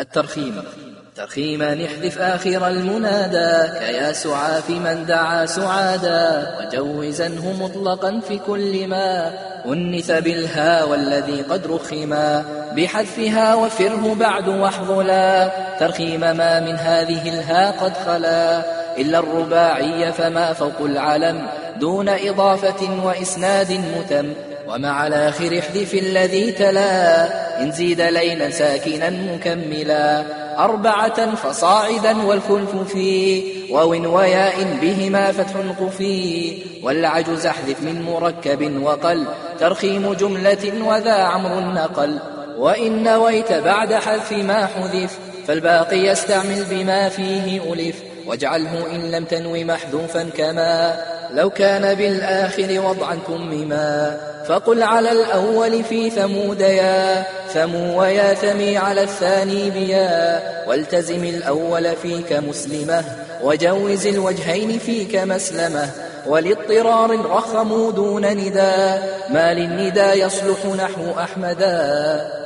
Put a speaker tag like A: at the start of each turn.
A: الترخيم. ترخيما احذف آخر المنادى. كيا سعى من دعا سعادا. وجوزنه مطلقا في كل ما. أنث بالها والذي قد رخما. بحذفها وفره بعد واحظلا. ترخيم ما من هذه الها قد خلا. إلا الرباعي فما فوق العلم. دون إضافة وإسناد متم. ومع الآخر احذف الذي تلا. إن زيد لينا ساكنا مكملا أربعة فصاعدا والخلف في. واو وياء بهما فتح قفي. والعجز احذف من مركب وقل ترخيم جملة وذا عمر نقل. وإن نويت بعد حذف ما حذف فالباقي يستعمل بما فيه ألف. واجعله إن لم تنو محذوفا كما. لو كان بالآخر وضعا كمما. فقل على الأول في ثمود يا ثمو ويا ثمي على الثاني بيا. والتزم الأول فيك مسلمة وجوز الوجهين فيك مسلمة. ولاضطرار رخموا دون نداء ما للندى يصلح نحو أحمدا.